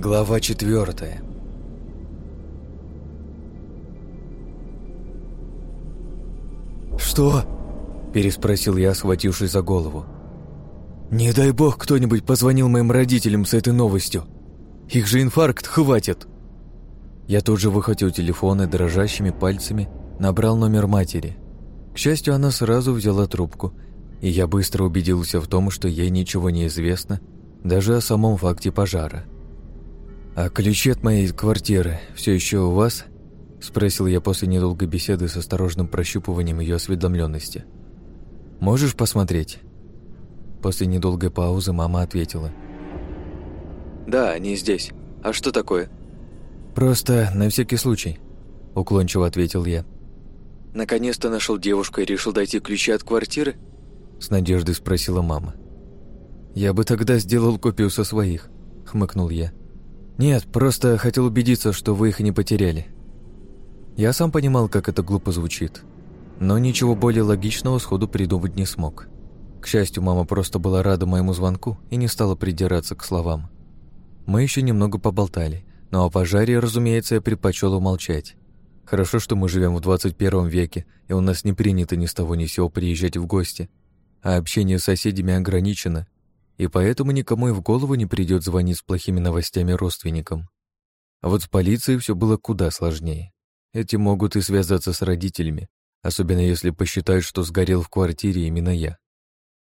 Глава четвертая. «Что?» – переспросил я, схватившись за голову. «Не дай бог кто-нибудь позвонил моим родителям с этой новостью. Их же инфаркт хватит!» Я тут же выхватил телефон и дрожащими пальцами набрал номер матери. К счастью, она сразу взяла трубку, и я быстро убедился в том, что ей ничего не известно, даже о самом факте пожара. «А ключи от моей квартиры все еще у вас?» – спросил я после недолгой беседы с осторожным прощупыванием ее осведомленности. «Можешь посмотреть?» После недолгой паузы мама ответила. «Да, они здесь. А что такое?» «Просто на всякий случай», – уклончиво ответил я. «Наконец-то нашел девушку и решил дойти ключи от квартиры?» – с надеждой спросила мама. «Я бы тогда сделал копию со своих», – хмыкнул я. «Нет, просто хотел убедиться, что вы их не потеряли». Я сам понимал, как это глупо звучит, но ничего более логичного сходу придумать не смог. К счастью, мама просто была рада моему звонку и не стала придираться к словам. Мы еще немного поболтали, но о пожаре, разумеется, я предпочел умолчать. Хорошо, что мы живем в 21 веке, и у нас не принято ни с того ни сего приезжать в гости, а общение с соседями ограничено – и поэтому никому и в голову не придет звонить с плохими новостями родственникам. А вот с полицией все было куда сложнее. Эти могут и связаться с родителями, особенно если посчитают, что сгорел в квартире именно я.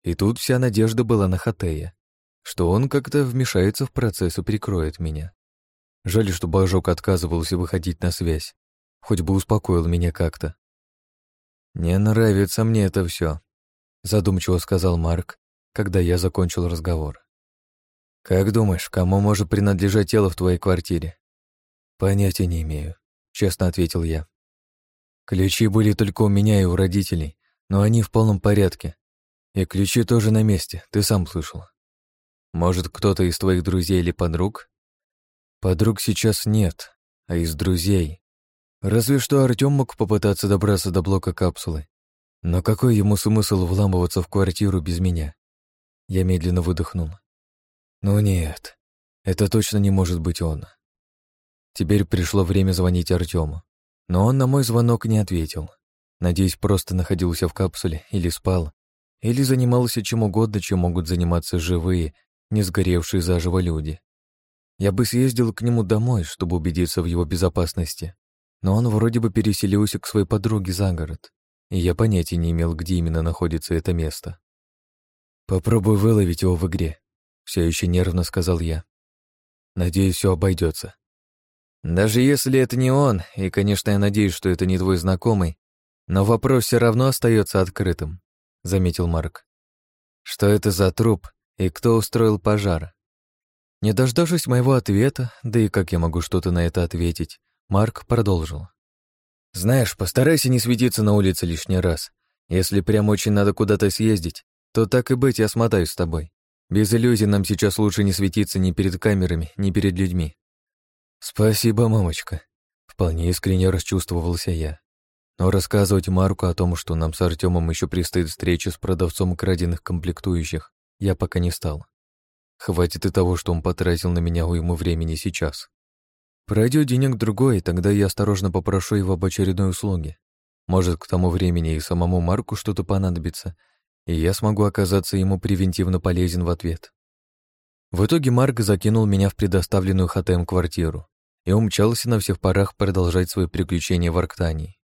И тут вся надежда была на Хатея, что он как-то вмешается в процесс и прикроет меня. Жаль, что Бажок отказывался выходить на связь, хоть бы успокоил меня как-то. «Не нравится мне это все, задумчиво сказал Марк, когда я закончил разговор. «Как думаешь, кому может принадлежать тело в твоей квартире?» «Понятия не имею», — честно ответил я. «Ключи были только у меня и у родителей, но они в полном порядке. И ключи тоже на месте, ты сам слышал. Может, кто-то из твоих друзей или подруг?» «Подруг сейчас нет, а из друзей. Разве что Артём мог попытаться добраться до блока капсулы. Но какой ему смысл вламываться в квартиру без меня? Я медленно выдохнул. «Ну нет, это точно не может быть он». Теперь пришло время звонить Артёму, Но он на мой звонок не ответил. Надеюсь, просто находился в капсуле или спал, или занимался чем угодно, чем могут заниматься живые, не сгоревшие заживо люди. Я бы съездил к нему домой, чтобы убедиться в его безопасности, но он вроде бы переселился к своей подруге за город, и я понятия не имел, где именно находится это место. Попробую выловить его в игре», — все еще нервно сказал я. «Надеюсь, все обойдется. Даже если это не он, и, конечно, я надеюсь, что это не твой знакомый, но вопрос все равно остается открытым», — заметил Марк. «Что это за труп и кто устроил пожар?» Не дождавшись моего ответа, да и как я могу что-то на это ответить, Марк продолжил. «Знаешь, постарайся не светиться на улице лишний раз. Если прям очень надо куда-то съездить, то так и быть, я смотаюсь с тобой. Без иллюзий нам сейчас лучше не светиться ни перед камерами, ни перед людьми. Спасибо, мамочка. Вполне искренне расчувствовался я. Но рассказывать Марку о том, что нам с Артемом еще предстоит встреча с продавцом краденных комплектующих, я пока не стал. Хватит и того, что он потратил на меня уйму времени сейчас. Пройдет денег другой, тогда я осторожно попрошу его об очередной услуге. Может, к тому времени и самому Марку что-то понадобится, и я смогу оказаться ему превентивно полезен в ответ. В итоге Марк закинул меня в предоставленную Хатем квартиру и умчался на всех парах продолжать свои приключения в Арктании.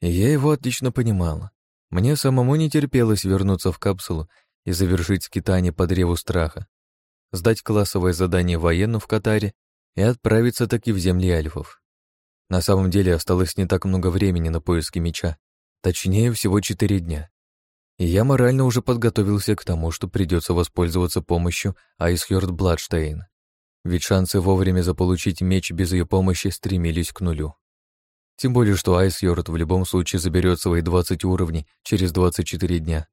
И я его отлично понимала. Мне самому не терпелось вернуться в капсулу и завершить скитание по древу страха, сдать классовое задание военным в Катаре и отправиться таки в земли альфов. На самом деле осталось не так много времени на поиски меча, точнее всего четыре дня. Я морально уже подготовился к тому, что придется воспользоваться помощью Айсхёрд Бладштейн. Ведь шансы вовремя заполучить меч без ее помощи стремились к нулю. Тем более, что Айсхёрд в любом случае заберет свои 20 уровней через 24 дня.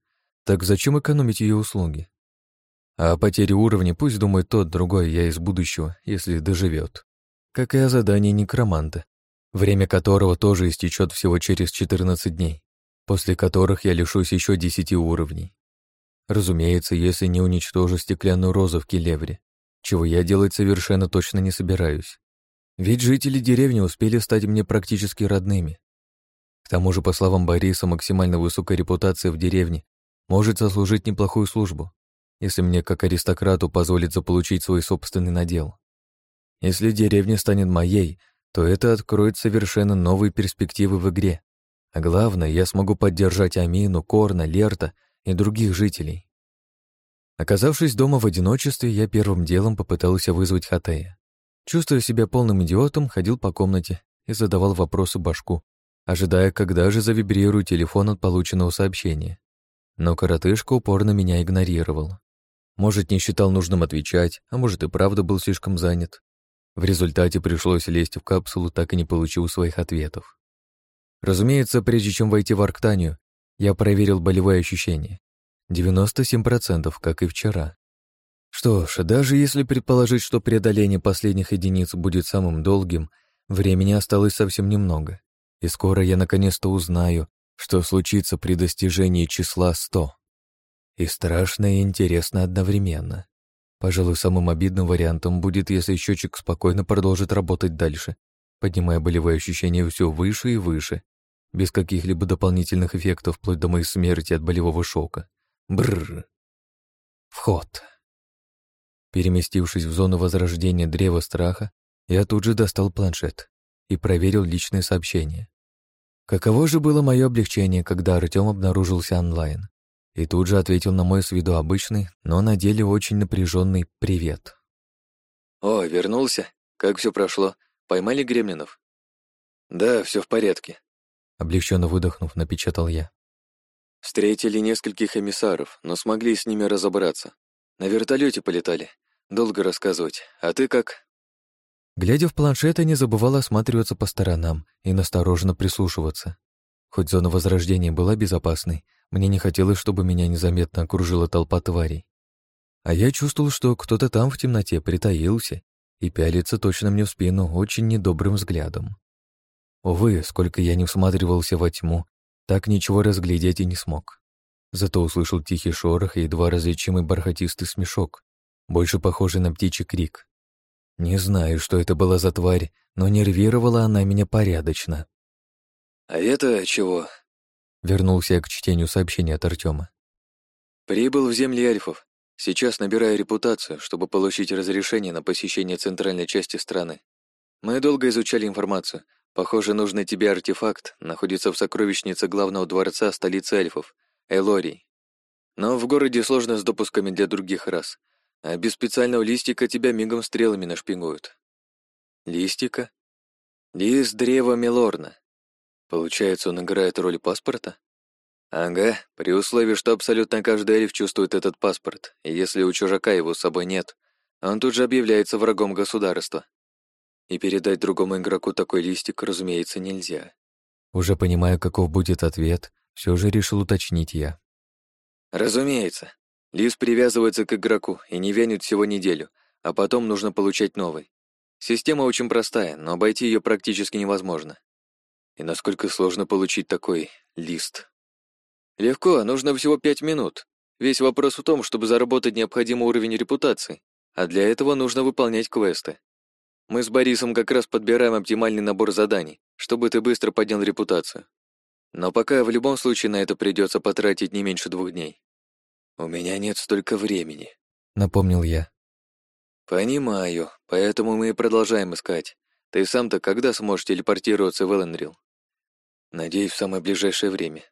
Так зачем экономить ее услуги? А о потере уровня пусть думает тот, другой, я из будущего, если доживет. Как и о задании некроманта, время которого тоже истечет всего через 14 дней после которых я лишусь еще десяти уровней. Разумеется, если не уничтожу стеклянную розу в Келевре, чего я делать совершенно точно не собираюсь. Ведь жители деревни успели стать мне практически родными. К тому же, по словам Бориса, максимально высокая репутация в деревне может сослужить неплохую службу, если мне как аристократу позволит заполучить свой собственный надел. Если деревня станет моей, то это откроет совершенно новые перспективы в игре, а главное, я смогу поддержать Амину, Корна, Лерта и других жителей. Оказавшись дома в одиночестве, я первым делом попытался вызвать Хатея. Чувствуя себя полным идиотом, ходил по комнате и задавал вопросы башку, ожидая, когда же завибрирует телефон от полученного сообщения. Но коротышка упорно меня игнорировал. Может, не считал нужным отвечать, а может, и правда был слишком занят. В результате пришлось лезть в капсулу, так и не получил своих ответов. Разумеется, прежде чем войти в Арктанию, я проверил болевые ощущения. 97%, как и вчера. Что ж, даже если предположить, что преодоление последних единиц будет самым долгим, времени осталось совсем немного. И скоро я наконец-то узнаю, что случится при достижении числа 100. И страшно и интересно одновременно. Пожалуй, самым обидным вариантом будет, если счетчик спокойно продолжит работать дальше, поднимая болевые ощущения все выше и выше, без каких-либо дополнительных эффектов вплоть до моей смерти от болевого шока. Бррр. Вход. Переместившись в зону возрождения древа страха, я тут же достал планшет и проверил личные сообщения. Каково же было мое облегчение, когда Артем обнаружился онлайн и тут же ответил на мой с виду обычный, но на деле очень напряженный «Привет». «О, вернулся? Как все прошло? Поймали Гремлинов?» «Да, все в порядке. Облегченно выдохнув, напечатал я. «Встретили нескольких эмиссаров, но смогли с ними разобраться. На вертолете полетали. Долго рассказывать. А ты как?» Глядя в планшет, я не забывал осматриваться по сторонам и настороженно прислушиваться. Хоть зона возрождения была безопасной, мне не хотелось, чтобы меня незаметно окружила толпа тварей. А я чувствовал, что кто-то там в темноте притаился и пялится точно мне в спину очень недобрым взглядом. Увы, сколько я не всматривался во тьму, так ничего разглядеть и не смог. Зато услышал тихий шорох и едва различимый бархатистый смешок, больше похожий на птичий крик. Не знаю, что это была за тварь, но нервировала она меня порядочно. «А это чего?» Вернулся я к чтению сообщения от Артема. «Прибыл в земли эльфов. Сейчас набираю репутацию, чтобы получить разрешение на посещение центральной части страны. Мы долго изучали информацию, Похоже, нужный тебе артефакт находится в сокровищнице главного дворца столицы эльфов, Элори. Но в городе сложно с допусками для других рас, а без специального листика тебя мигом стрелами нашпингуют. Листика? Лист древа Мелорна. Получается, он играет роль паспорта? Ага, при условии, что абсолютно каждый эльф чувствует этот паспорт, и если у чужака его с собой нет, он тут же объявляется врагом государства. И передать другому игроку такой листик, разумеется, нельзя. Уже понимая, каков будет ответ, все же решил уточнить я. Разумеется. Лист привязывается к игроку и не вянет всего неделю, а потом нужно получать новый. Система очень простая, но обойти ее практически невозможно. И насколько сложно получить такой лист? Легко, а нужно всего пять минут. Весь вопрос в том, чтобы заработать необходимый уровень репутации, а для этого нужно выполнять квесты. Мы с Борисом как раз подбираем оптимальный набор заданий, чтобы ты быстро поднял репутацию. Но пока в любом случае на это придется потратить не меньше двух дней. У меня нет столько времени, напомнил я. Понимаю, поэтому мы и продолжаем искать. Ты сам-то когда сможешь телепортироваться в Эленрил? Надеюсь, в самое ближайшее время.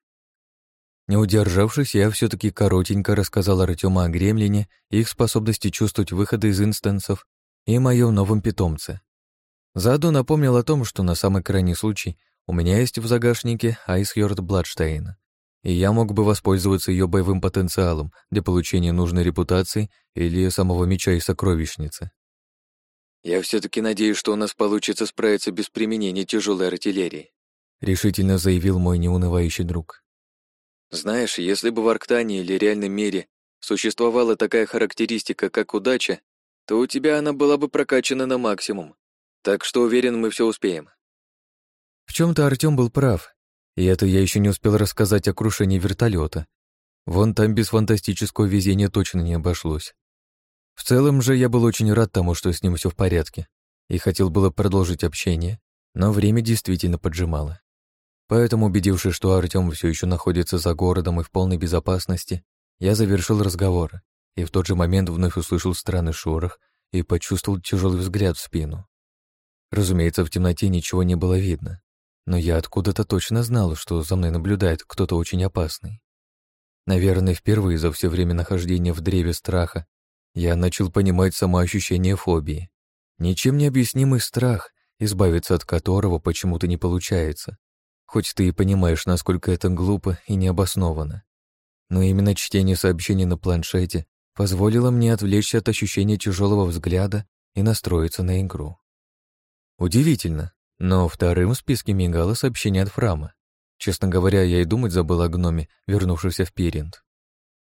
Не удержавшись, я все таки коротенько рассказал Артёму о гремлине и их способности чувствовать выходы из инстансов и моем новом питомце. Заодно напомнил о том, что на самый крайний случай у меня есть в загашнике Айсхёрд Бладштейна, и я мог бы воспользоваться ее боевым потенциалом для получения нужной репутации или самого меча и сокровищницы. «Я все таки надеюсь, что у нас получится справиться без применения тяжелой артиллерии», решительно заявил мой неунывающий друг. «Знаешь, если бы в Арктании или реальном мире существовала такая характеристика, как удача, то у тебя она была бы прокачана на максимум. Так что уверен, мы все успеем. В чем-то Артём был прав. И это я еще не успел рассказать о крушении вертолета. Вон там без фантастического везения точно не обошлось. В целом же я был очень рад тому, что с ним все в порядке, и хотел было продолжить общение, но время действительно поджимало. Поэтому, убедившись, что Артём все еще находится за городом и в полной безопасности, я завершил разговор и в тот же момент вновь услышал странный шорох и почувствовал тяжелый взгляд в спину. Разумеется, в темноте ничего не было видно, но я откуда-то точно знал, что за мной наблюдает кто-то очень опасный. Наверное, впервые за все время нахождения в древе страха я начал понимать самоощущение фобии. Ничем не объяснимый страх, избавиться от которого почему-то не получается, хоть ты и понимаешь, насколько это глупо и необоснованно. Но именно чтение сообщений на планшете позволило мне отвлечься от ощущения тяжелого взгляда и настроиться на игру. Удивительно, но вторым в списке мигало сообщение от Фрама. Честно говоря, я и думать забыл о гноме, вернувшемся в Перинт.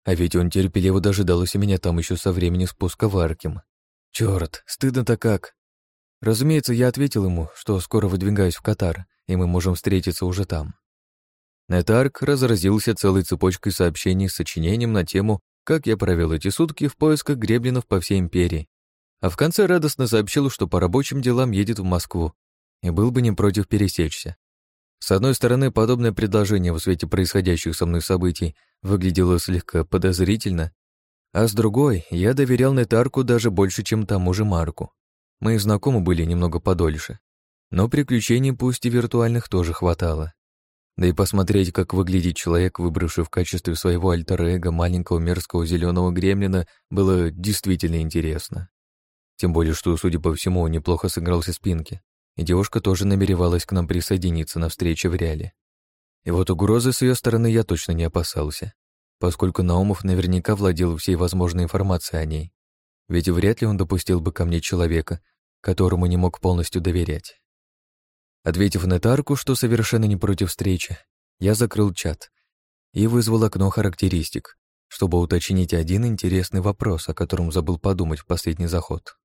А ведь он терпеливо дожидался меня там еще со времени спуска в Аркем. Черт, стыдно-то как! Разумеется, я ответил ему, что скоро выдвигаюсь в Катар, и мы можем встретиться уже там. Нетарк разразился целой цепочкой сообщений с сочинением на тему как я провел эти сутки в поисках гребленов по всей империи. А в конце радостно сообщил, что по рабочим делам едет в Москву и был бы не против пересечься. С одной стороны, подобное предложение в свете происходящих со мной событий выглядело слегка подозрительно, а с другой, я доверял Нетарку даже больше, чем тому же Марку. Мы знакомы были немного подольше, но приключений, пусть и виртуальных, тоже хватало. Да и посмотреть, как выглядит человек, выбравший в качестве своего альтер-эго маленького мерзкого зеленого гремлина, было действительно интересно. Тем более, что, судя по всему, он неплохо сыгрался спинки, и девушка тоже намеревалась к нам присоединиться на встрече в реале. И вот угрозы с ее стороны я точно не опасался, поскольку Наумов наверняка владел всей возможной информацией о ней. Ведь вряд ли он допустил бы ко мне человека, которому не мог полностью доверять. Ответив на Тарку, что совершенно не против встречи, я закрыл чат и вызвал окно характеристик, чтобы уточнить один интересный вопрос, о котором забыл подумать в последний заход.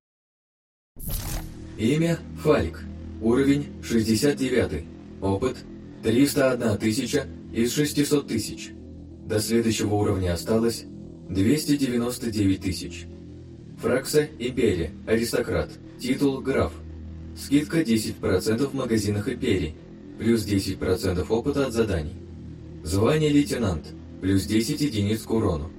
Имя – Фалик. Уровень – 69. Опыт – 301 тысяча из 600 тысяч. До следующего уровня осталось 299 тысяч. Фракса – Империя, аристократ, титул – граф – Скидка 10% в магазинах Империи, плюс 10% опыта от заданий. Звание лейтенант, плюс 10 единиц к урону.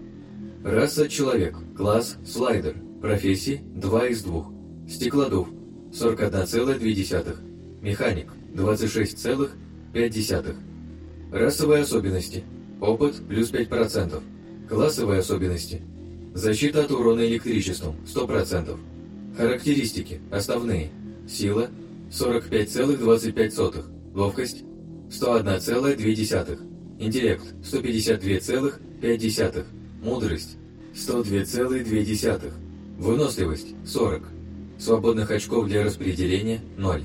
Раса человек, класс слайдер, профессии 2 из 2. Стеклодув 41,2. Механик 26,5. Расовые особенности. Опыт плюс 5%. Классовые особенности. Защита от урона электричеством 100%. Характеристики основные. Сила – 45,25. Ловкость – 101,2. Интеллект – 152,5. Мудрость – 102,2. Выносливость – 40. Свободных очков для распределения – 0.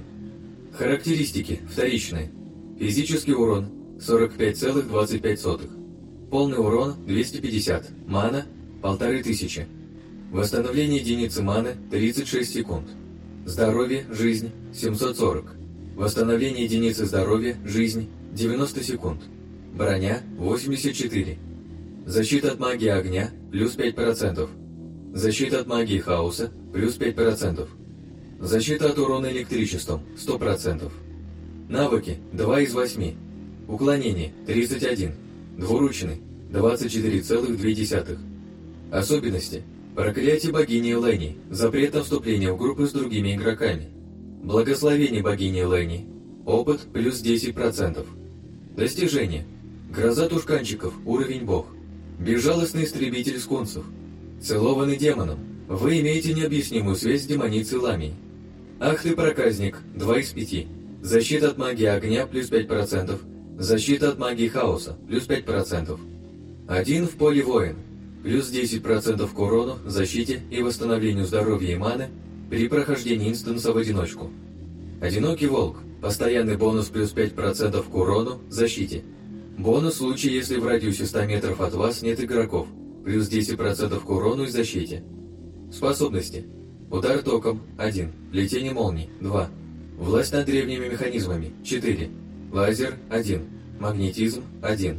Характеристики вторичные. Физический урон – 45,25. Полный урон – 250. Мана – 1500. Восстановление единицы маны – 36 секунд. Здоровье, жизнь, 740. Восстановление единицы здоровья, жизнь, 90 секунд. Броня, 84. Защита от магии огня, плюс 5 процентов Защита от магии хаоса, плюс 5 процентов Защита от урона электричеством, 100%. Навыки, 2 из 8. Уклонение, 31. Двуручный, 24,2. Особенности, Проклятие богини Лэни. Запрет на вступление в группы с другими игроками. Благословение богини Лэни. Опыт плюс 10%. Достижение. Гроза тушканчиков. Уровень бог. Безжалостный истребитель скунсов. Целованный демоном. Вы имеете необъяснимую связь с демоницей Ламией. Ах ты проказник. 2 из 5. Защита от магии огня плюс 5%. Защита от магии хаоса плюс 5%. Один в поле воин плюс 10% к урону, защите и восстановлению здоровья и маны при прохождении инстанса в одиночку. Одинокий волк. Постоянный бонус плюс 5% к урону, защите. Бонус в случае, если в радиусе 100 метров от вас нет игроков. Плюс 10% к урону и защите. Способности. Удар током – 1. Летение молний – 2. Власть над древними механизмами – 4. Лазер – 1. Магнетизм – 1.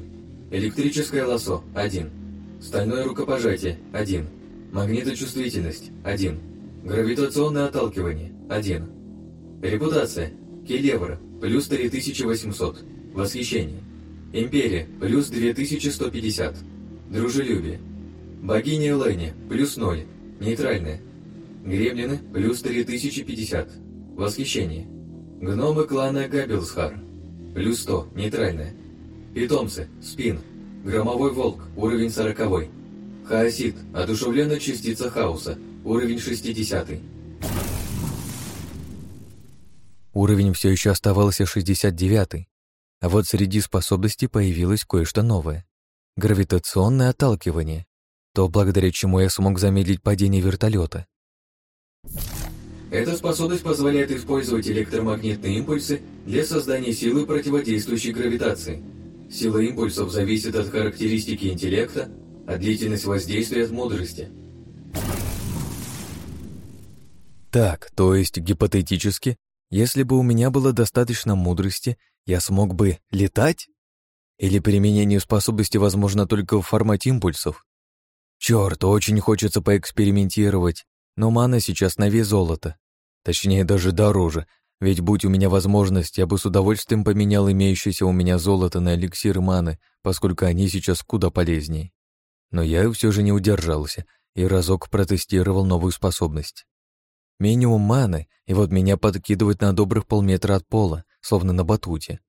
Электрическое лосо – 1. Стальное рукопожатие – 1. Магниточувствительность – 1. Гравитационное отталкивание – 1. Репутация – Келевра, – плюс 3800. Восхищение. Империя – плюс 2150. Дружелюбие. Богиня Элэни – плюс 0. нейтральное. Гремлины – плюс 3050. Восхищение. Гномы клана Габилсхар – плюс 100. нейтральное. Питомцы – спин – Громовой волк, уровень сороковой. Хаосит, а одушевленная частица хаоса, уровень 60. Уровень все еще оставался 69. А вот среди способностей появилось кое-что новое. Гравитационное отталкивание. То, благодаря чему я смог замедлить падение вертолета. Эта способность позволяет использовать электромагнитные импульсы для создания силы, противодействующей гравитации – Сила импульсов зависит от характеристики интеллекта, а длительность воздействия от мудрости. Так, то есть гипотетически, если бы у меня было достаточно мудрости, я смог бы летать? Или применение способности возможно только в формате импульсов? Черт, очень хочется поэкспериментировать, но мана сейчас на вес золота. Точнее, даже дороже, ведь будь у меня возможность, я бы с удовольствием поменял имеющееся у меня золото на эликсир маны, поскольку они сейчас куда полезнее. Но я все же не удержался и разок протестировал новую способность. Минимум маны, и вот меня подкидывают на добрых полметра от пола, словно на батуте.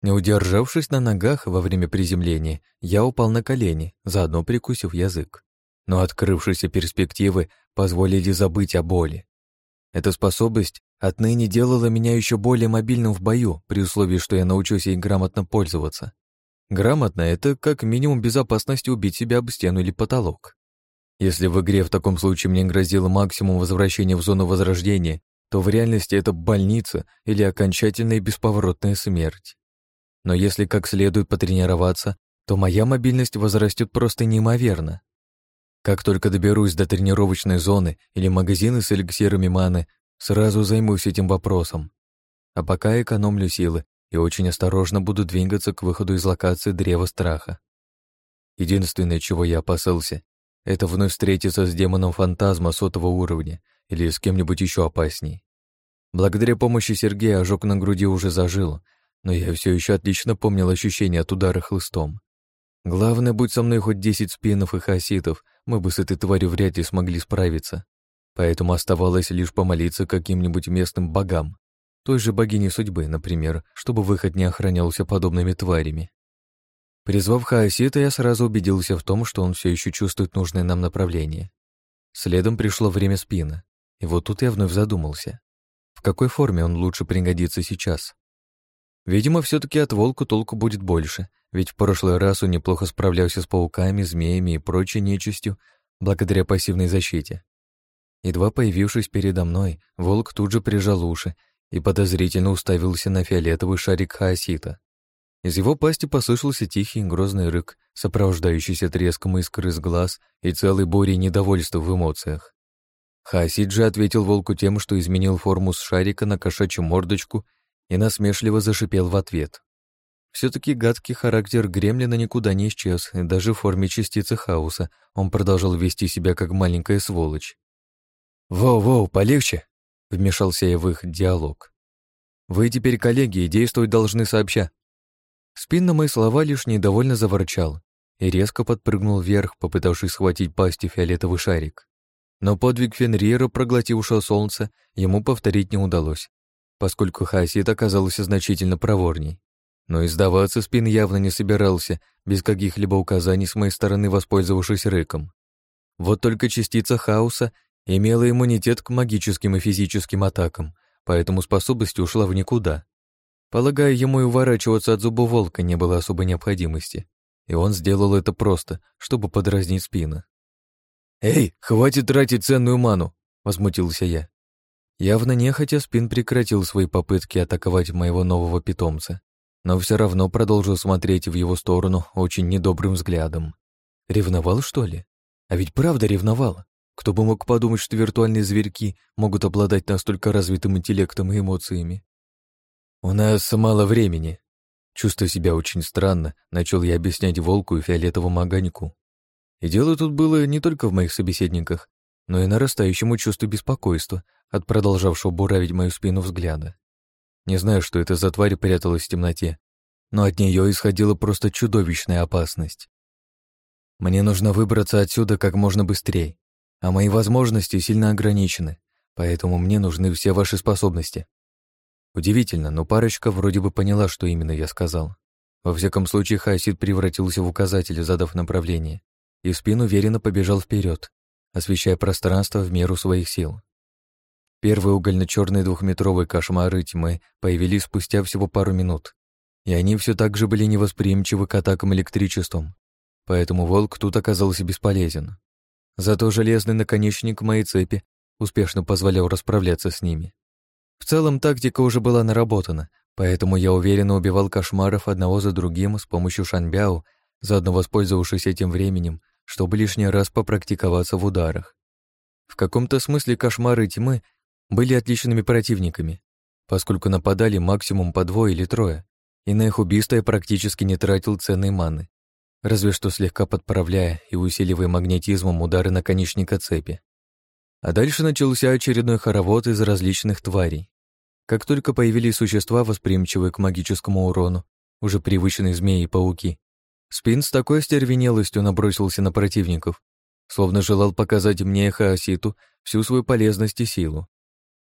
Не удержавшись на ногах во время приземления, я упал на колени, заодно прикусив язык. Но открывшиеся перспективы позволили забыть о боли. Эта способность отныне делала меня еще более мобильным в бою, при условии, что я научусь ей грамотно пользоваться. Грамотно — это как минимум безопасность убить себя об стену или потолок. Если в игре в таком случае мне грозило максимум возвращения в зону возрождения, то в реальности это больница или окончательная бесповоротная смерть. Но если как следует потренироваться, то моя мобильность возрастет просто неимоверно. Как только доберусь до тренировочной зоны или магазина с эликсирами маны, Сразу займусь этим вопросом. А пока экономлю силы и очень осторожно буду двигаться к выходу из локации Древа Страха. Единственное, чего я опасался, это вновь встретиться с демоном фантазма сотого уровня или с кем-нибудь еще опасней. Благодаря помощи Сергея ожог на груди уже зажил, но я все еще отлично помнил ощущение от удара хлыстом. Главное, будь со мной хоть десять спинов и хаситов, мы бы с этой тварью вряд ли смогли справиться. Поэтому оставалось лишь помолиться каким-нибудь местным богам, той же богине судьбы, например, чтобы выход не охранялся подобными тварями. Призвав Хаосита, я сразу убедился в том, что он все еще чувствует нужное нам направление. Следом пришло время спина, и вот тут я вновь задумался. В какой форме он лучше пригодится сейчас? Видимо, все таки от волка толку будет больше, ведь в прошлый раз он неплохо справлялся с пауками, змеями и прочей нечистью благодаря пассивной защите. Едва появившись передо мной, волк тут же прижал уши и подозрительно уставился на фиолетовый шарик хаосита. Из его пасти послышался тихий грозный рык, сопровождающийся треском искр из глаз и целой бурей недовольства в эмоциях. Хаосит же ответил волку тем, что изменил форму с шарика на кошачью мордочку и насмешливо зашипел в ответ. все таки гадкий характер гремлина никуда не исчез, и даже в форме частицы хаоса он продолжал вести себя как маленькая сволочь. «Воу-воу, полегче!» — вмешался я в их диалог. «Вы теперь коллеги и действовать должны сообща». Спин на мои слова лишь недовольно заворчал и резко подпрыгнул вверх, попытавшись схватить пасти фиолетовый шарик. Но подвиг Фенриера, проглотившего солнце, ему повторить не удалось, поскольку Хасид оказался значительно проворней. Но издаваться Спин явно не собирался, без каких-либо указаний с моей стороны воспользовавшись рыком. Вот только частица хаоса имела иммунитет к магическим и физическим атакам, поэтому способность ушла в никуда. полагая, ему и уворачиваться от зуба волка не было особой необходимости, и он сделал это просто, чтобы подразнить спину. «Эй, хватит тратить ценную ману!» — возмутился я. Явно нехотя Спин прекратил свои попытки атаковать моего нового питомца, но все равно продолжил смотреть в его сторону очень недобрым взглядом. Ревновал, что ли? А ведь правда ревновал. Кто бы мог подумать, что виртуальные зверьки могут обладать настолько развитым интеллектом и эмоциями? У нас мало времени. Чувствуя себя очень странно, начал я объяснять волку и фиолетовому огоньку. И дело тут было не только в моих собеседниках, но и нарастающему чувству беспокойства от продолжавшего буравить мою спину взгляда. Не знаю, что это за тварь пряталась в темноте, но от нее исходила просто чудовищная опасность. Мне нужно выбраться отсюда как можно быстрее а мои возможности сильно ограничены, поэтому мне нужны все ваши способности». Удивительно, но парочка вроде бы поняла, что именно я сказал. Во всяком случае, Хайсид превратился в указатель, задав направление, и в спину уверенно побежал вперед, освещая пространство в меру своих сил. Первые угольно-черные двухметровые кошмары тьмы появились спустя всего пару минут, и они все так же были невосприимчивы к атакам электричеством, поэтому волк тут оказался бесполезен. Зато железный наконечник моей цепи успешно позволял расправляться с ними. В целом тактика уже была наработана, поэтому я уверенно убивал кошмаров одного за другим с помощью шанбяо, заодно воспользовавшись этим временем, чтобы лишний раз попрактиковаться в ударах. В каком-то смысле кошмары тьмы были отличными противниками, поскольку нападали максимум по двое или трое, и на их убийство я практически не тратил ценной маны разве что слегка подправляя и усиливая магнетизмом удары наконечника цепи. А дальше начался очередной хоровод из различных тварей. Как только появились существа, восприимчивые к магическому урону, уже привычные змеи и пауки, Спин с такой стервенелостью набросился на противников, словно желал показать мне Хаоситу всю свою полезность и силу.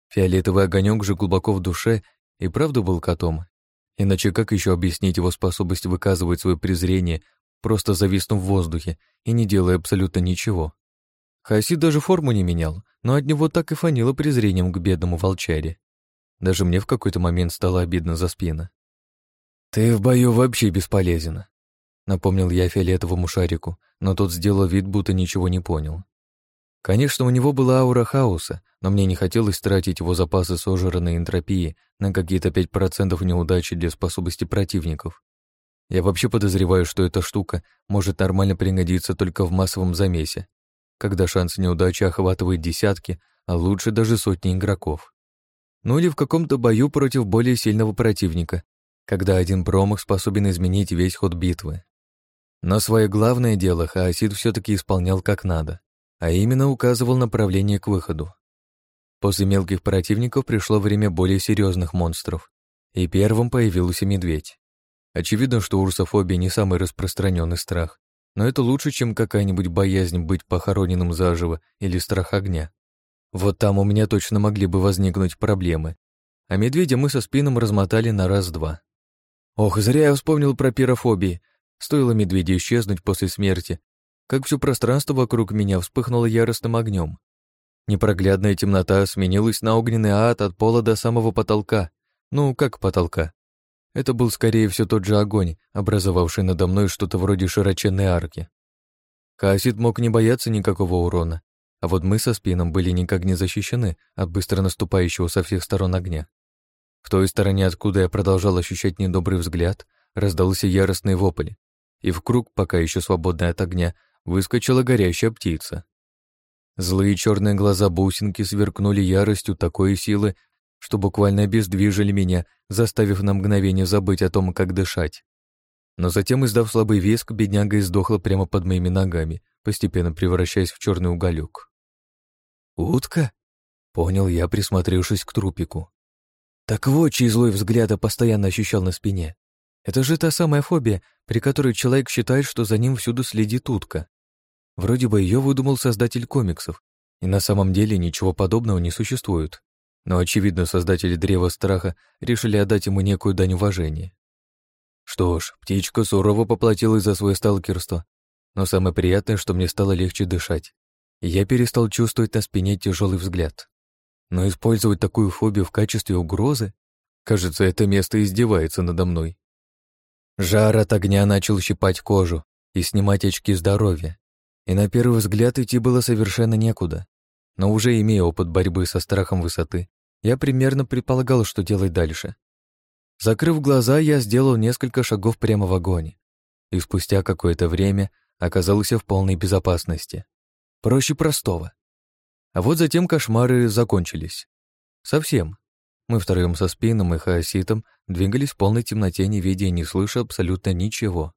Фиолетовый огонек же глубоко в душе и правда был котом, иначе как еще объяснить его способность выказывать свое презрение просто зависнув в воздухе и не делая абсолютно ничего. Хайси даже форму не менял, но от него так и фанило презрением к бедному волчаре. Даже мне в какой-то момент стало обидно за спина. «Ты в бою вообще бесполезен», — напомнил я фиолетовому шарику, но тот сделал вид, будто ничего не понял. Конечно, у него была аура хаоса, но мне не хотелось тратить его запасы сожранной энтропии на какие-то 5% неудачи для способностей противников. Я вообще подозреваю, что эта штука может нормально пригодиться только в массовом замесе, когда шанс неудачи охватывает десятки, а лучше даже сотни игроков. Ну или в каком-то бою против более сильного противника, когда один промах способен изменить весь ход битвы. Но свое главное дело Хаосид все таки исполнял как надо, а именно указывал направление к выходу. После мелких противников пришло время более серьезных монстров, и первым появился медведь. Очевидно, что у не самый распространенный страх, но это лучше, чем какая-нибудь боязнь быть похороненным заживо или страх огня. Вот там у меня точно могли бы возникнуть проблемы. А медведя мы со спином размотали на раз-два. Ох, зря я вспомнил про пирофобии. Стоило медведя исчезнуть после смерти, как все пространство вокруг меня вспыхнуло яростным огнем. Непроглядная темнота сменилась на огненный ад от пола до самого потолка. Ну, как потолка. Это был, скорее всего, тот же огонь, образовавший надо мной что-то вроде широченной арки. Каосит мог не бояться никакого урона, а вот мы со спином были никак не защищены от быстро наступающего со всех сторон огня. В той стороне, откуда я продолжал ощущать недобрый взгляд, раздался яростный вопль, и в круг, пока еще свободный от огня, выскочила горящая птица. Злые черные глаза бусинки сверкнули яростью такой силы, что буквально обездвижили меня, заставив на мгновение забыть о том, как дышать. Но затем, издав слабый виск, бедняга издохла прямо под моими ногами, постепенно превращаясь в черный уголек. «Утка?» — понял я, присмотревшись к трупику. Так вот, чей злой я постоянно ощущал на спине. Это же та самая фобия, при которой человек считает, что за ним всюду следит утка. Вроде бы ее выдумал создатель комиксов, и на самом деле ничего подобного не существует но, очевидно, создатели Древа Страха решили отдать ему некую дань уважения. Что ж, птичка сурово поплатилась за свое сталкерство, но самое приятное, что мне стало легче дышать, и я перестал чувствовать на спине тяжелый взгляд. Но использовать такую фобию в качестве угрозы? Кажется, это место издевается надо мной. Жар от огня начал щипать кожу и снимать очки здоровья, и на первый взгляд идти было совершенно некуда. Но уже имея опыт борьбы со страхом высоты, я примерно предполагал, что делать дальше. Закрыв глаза, я сделал несколько шагов прямо в огонь. И спустя какое-то время оказался в полной безопасности. Проще простого. А вот затем кошмары закончились. Совсем. Мы втроем со Спином и Хаоситом двигались в полной темноте, не видя и не слыша абсолютно ничего.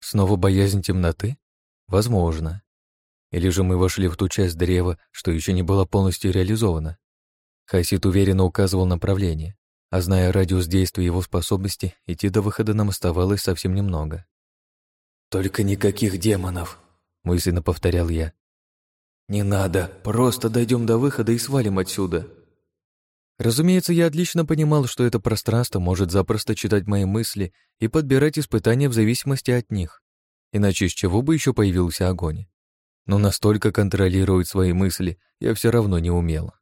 Снова боязнь темноты? Возможно. Или же мы вошли в ту часть древа, что еще не была полностью реализована? Хасит уверенно указывал направление, а зная радиус действия его способности, идти до выхода нам оставалось совсем немного. «Только никаких демонов!» — мысленно повторял я. «Не надо, просто дойдем до выхода и свалим отсюда!» Разумеется, я отлично понимал, что это пространство может запросто читать мои мысли и подбирать испытания в зависимости от них. Иначе из чего бы еще появился огонь? но настолько контролировать свои мысли я все равно не умела.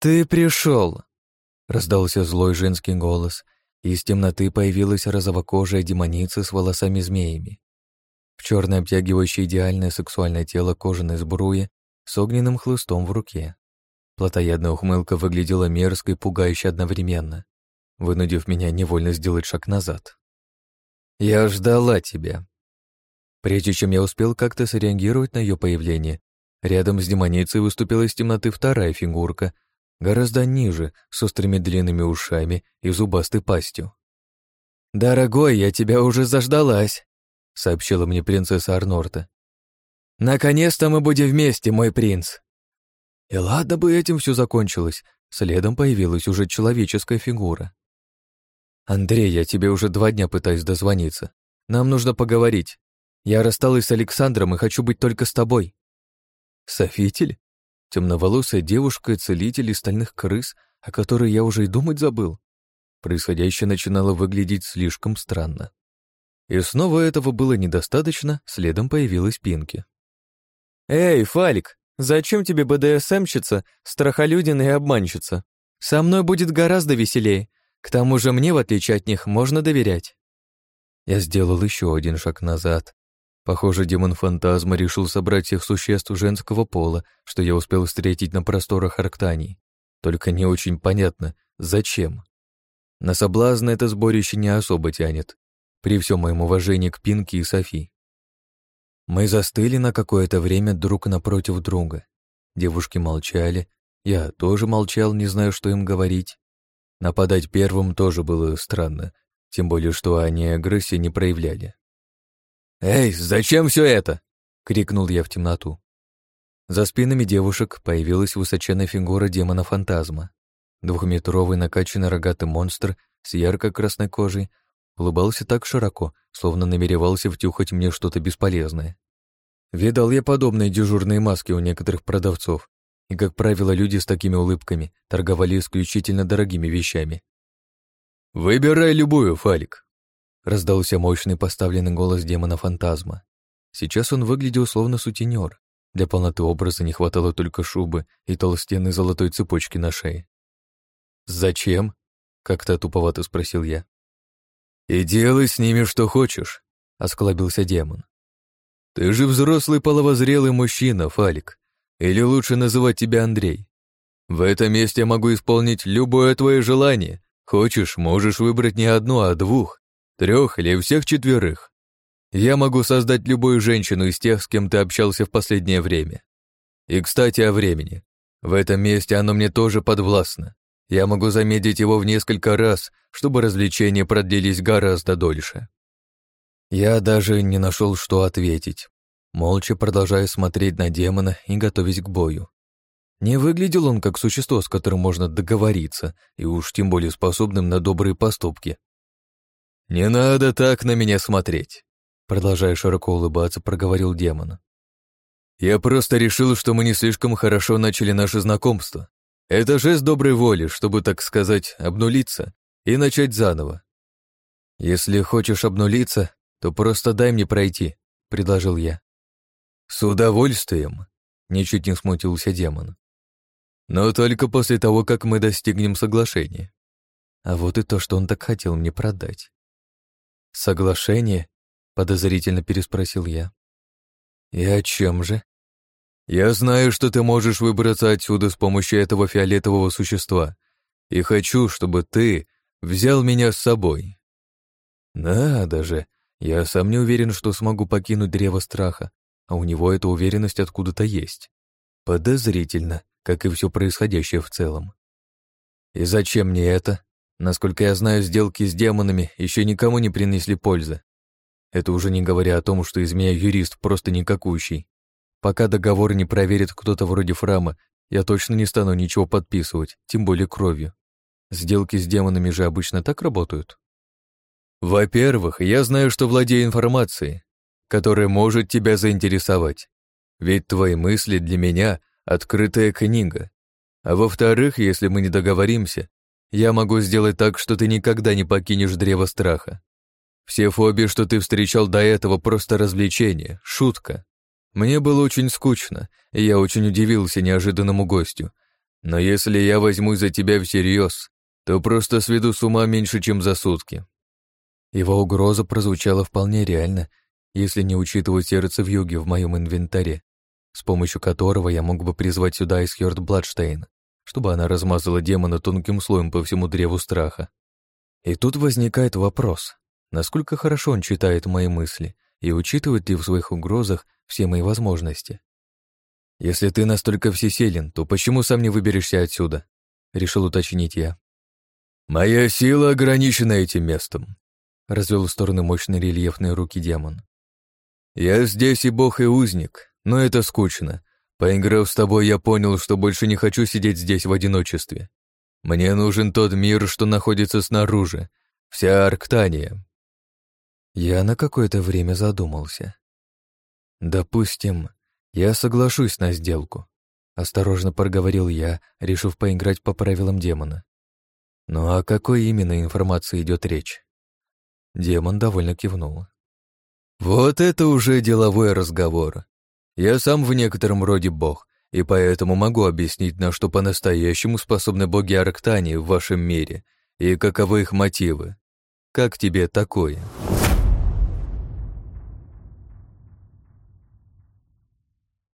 «Ты пришел!» — раздался злой женский голос, и из темноты появилась розовокожая демоница с волосами-змеями. В черное обтягивающее идеальное сексуальное тело кожаной сбруи с огненным хлыстом в руке. Плотоядная ухмылка выглядела мерзко и пугающе одновременно, вынудив меня невольно сделать шаг назад. «Я ждала тебя», Прежде чем я успел как-то среагировать на ее появление, рядом с демоницей выступила из темноты вторая фигурка, гораздо ниже, с острыми длинными ушами и зубастой пастью. «Дорогой, я тебя уже заждалась», — сообщила мне принцесса Арнорта. «Наконец-то мы будем вместе, мой принц!» И ладно бы этим все закончилось, следом появилась уже человеческая фигура. «Андрей, я тебе уже два дня пытаюсь дозвониться. Нам нужно поговорить. Я рассталась с Александром и хочу быть только с тобой». «Софитель?» Темноволосая девушка-целитель из стальных крыс, о которой я уже и думать забыл. Происходящее начинало выглядеть слишком странно. И снова этого было недостаточно, следом появилась Пинки. «Эй, Фалик, зачем тебе БДСМщица, страхолюдин и обманщица? Со мной будет гораздо веселее. К тому же мне, в отличие от них, можно доверять». Я сделал еще один шаг назад, Похоже, демон-фантазма решил собрать всех существ женского пола, что я успел встретить на просторах Арктании. Только не очень понятно, зачем. На соблазн это сборище не особо тянет, при всем моем уважении к Пинке и Софи. Мы застыли на какое-то время друг напротив друга. Девушки молчали, я тоже молчал, не знаю, что им говорить. Нападать первым тоже было странно, тем более, что они агрессии не проявляли. «Эй, зачем все это?» — крикнул я в темноту. За спинами девушек появилась высоченная фигура демона-фантазма. Двухметровый накачанный рогатый монстр с ярко-красной кожей улыбался так широко, словно намеревался втюхать мне что-то бесполезное. Видал я подобные дежурные маски у некоторых продавцов, и, как правило, люди с такими улыбками торговали исключительно дорогими вещами. «Выбирай любую, Фалик», Раздался мощный поставленный голос демона-фантазма. Сейчас он выглядел словно сутенер. Для полноты образа не хватало только шубы и толстенной золотой цепочки на шее. «Зачем?» — как-то туповато спросил я. «И делай с ними что хочешь», — осклабился демон. «Ты же взрослый половозрелый мужчина, Фалик, или лучше называть тебя Андрей. В этом месте я могу исполнить любое твое желание. Хочешь, можешь выбрать не одну, а двух трех или всех четверых. Я могу создать любую женщину из тех, с кем ты общался в последнее время. И, кстати, о времени. В этом месте оно мне тоже подвластно. Я могу замедлить его в несколько раз, чтобы развлечения продлились гораздо дольше. Я даже не нашел, что ответить, молча продолжая смотреть на демона и готовясь к бою. Не выглядел он как существо, с которым можно договориться, и уж тем более способным на добрые поступки. «Не надо так на меня смотреть», — продолжая широко улыбаться, проговорил демон. «Я просто решил, что мы не слишком хорошо начали наше знакомство. Это жест доброй воли, чтобы, так сказать, обнулиться и начать заново. Если хочешь обнулиться, то просто дай мне пройти», — предложил я. «С удовольствием», — ничуть не смутился демон. «Но только после того, как мы достигнем соглашения». А вот и то, что он так хотел мне продать. «Соглашение?» — подозрительно переспросил я. «И о чем же?» «Я знаю, что ты можешь выбраться отсюда с помощью этого фиолетового существа, и хочу, чтобы ты взял меня с собой». «Надо же, я сам не уверен, что смогу покинуть древо страха, а у него эта уверенность откуда-то есть. Подозрительно, как и все происходящее в целом». «И зачем мне это?» Насколько я знаю, сделки с демонами еще никому не принесли пользы. Это уже не говоря о том, что из меня юрист просто никакущий. Пока договор не проверит кто-то вроде Фрама, я точно не стану ничего подписывать, тем более кровью. Сделки с демонами же обычно так работают. Во-первых, я знаю, что владею информацией, которая может тебя заинтересовать. Ведь твои мысли для меня — открытая книга. А во-вторых, если мы не договоримся, я могу сделать так, что ты никогда не покинешь древо страха. Все фобии, что ты встречал до этого, просто развлечение, шутка. Мне было очень скучно, и я очень удивился неожиданному гостю. Но если я возьму за тебя всерьез, то просто сведу с ума меньше, чем за сутки». Его угроза прозвучала вполне реально, если не учитывать сердце в юге в моем инвентаре, с помощью которого я мог бы призвать сюда Исхёрд Бладштейн чтобы она размазала демона тонким слоем по всему древу страха. И тут возникает вопрос, насколько хорошо он читает мои мысли и учитывает ли в своих угрозах все мои возможности. «Если ты настолько всесилен, то почему сам не выберешься отсюда?» — решил уточнить я. «Моя сила ограничена этим местом», — развел в стороны мощные рельефные руки демон. «Я здесь и бог, и узник, но это скучно, Поиграв с тобой, я понял, что больше не хочу сидеть здесь в одиночестве. Мне нужен тот мир, что находится снаружи, вся Арктания». Я на какое-то время задумался. «Допустим, я соглашусь на сделку», — осторожно проговорил я, решив поиграть по правилам демона. «Ну а о какой именно информации идет речь?» Демон довольно кивнул. «Вот это уже деловой разговор. Я сам в некотором роде бог, и поэтому могу объяснить, на что по-настоящему способны боги Арктании в вашем мире и каковы их мотивы. Как тебе такое?»